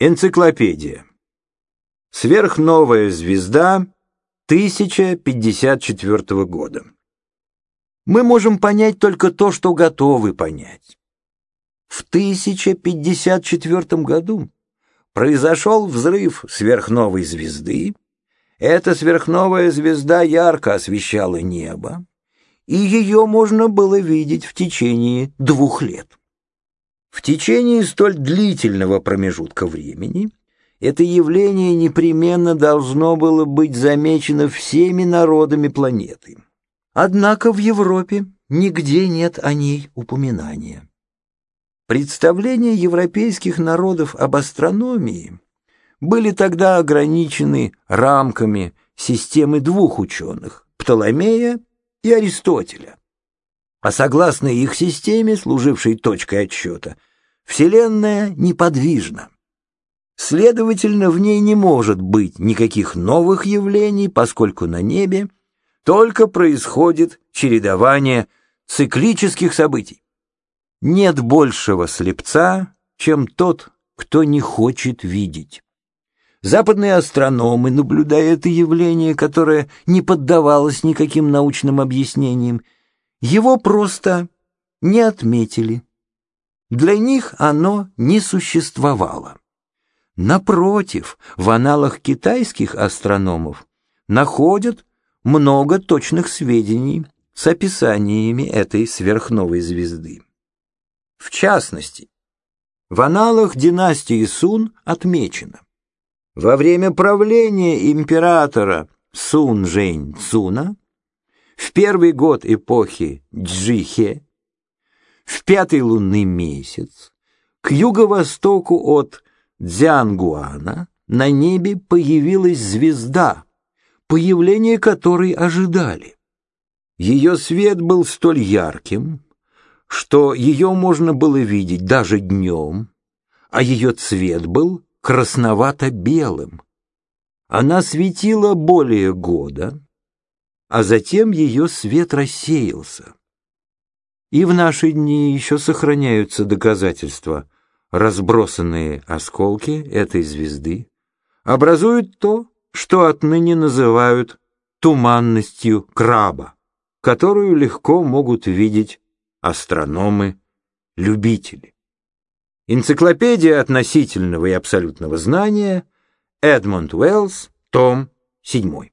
Энциклопедия. Сверхновая звезда 1054 года. Мы можем понять только то, что готовы понять. В 1054 году произошел взрыв сверхновой звезды. Эта сверхновая звезда ярко освещала небо, и ее можно было видеть в течение двух лет. В течение столь длительного промежутка времени это явление непременно должно было быть замечено всеми народами планеты. Однако в Европе нигде нет о ней упоминания. Представления европейских народов об астрономии были тогда ограничены рамками системы двух ученых – Птоломея и Аристотеля. А согласно их системе, служившей точкой отсчета – Вселенная неподвижна. Следовательно, в ней не может быть никаких новых явлений, поскольку на небе только происходит чередование циклических событий. Нет большего слепца, чем тот, кто не хочет видеть. Западные астрономы, наблюдая это явление, которое не поддавалось никаким научным объяснениям, его просто не отметили. Для них оно не существовало. Напротив, в аналах китайских астрономов находят много точных сведений с описаниями этой сверхновой звезды. В частности, в аналах династии Сун отмечено, во время правления императора Сун Жень Цуна в первый год эпохи Джихе в пятый лунный месяц к юго-востоку от Дзянгуана на небе появилась звезда, появление которой ожидали. Ее свет был столь ярким, что ее можно было видеть даже днем, а ее цвет был красновато-белым. Она светила более года, а затем ее свет рассеялся. И в наши дни еще сохраняются доказательства. Разбросанные осколки этой звезды образуют то, что отныне называют туманностью краба, которую легко могут видеть астрономы-любители. Энциклопедия относительного и абсолютного знания, Эдмонд Уэллс, том 7.